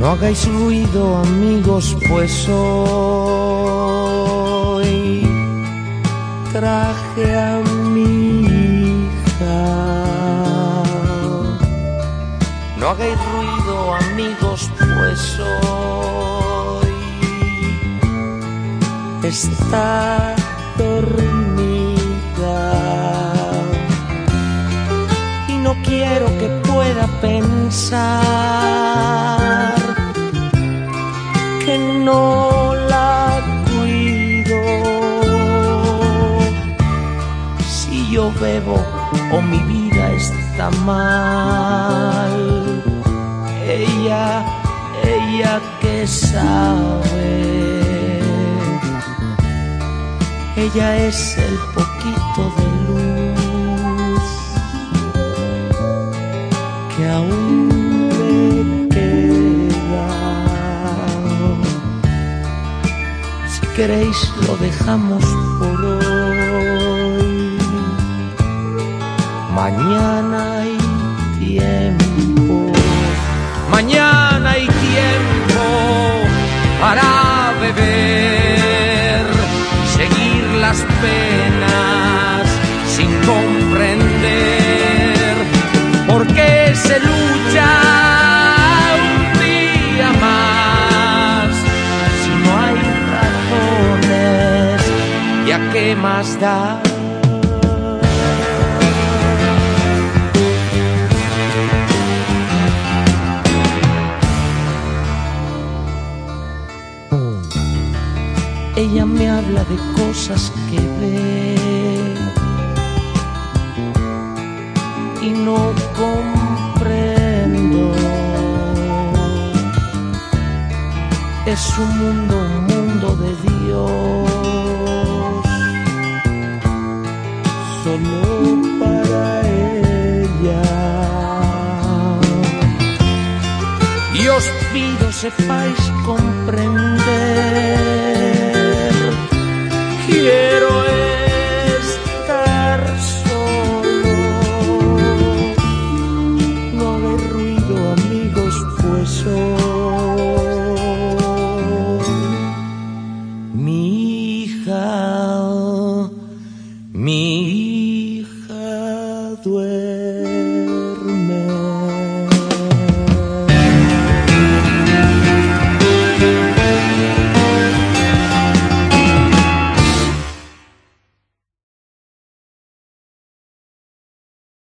No hagáis ruido amigos, pues hoy traje a mi hija. No hagáis ruido amigos, pues hoy está dormida. O mi vida está mal, ella, ella que sabe. Ella es el poquito de luz que aún me queda. Si queréis lo dejamos Mañana hay tiempo. Mañana hay tiempo para beber seguir las penas sin comprender por qué se lucha un día más si no hay razones ya qué más da Ella me habla de cosas que ve y no comprendo. Es un mundo, un mundo de Dios, solo para ella. Y os pido sepáis comprender. Hija, mi hija duerme.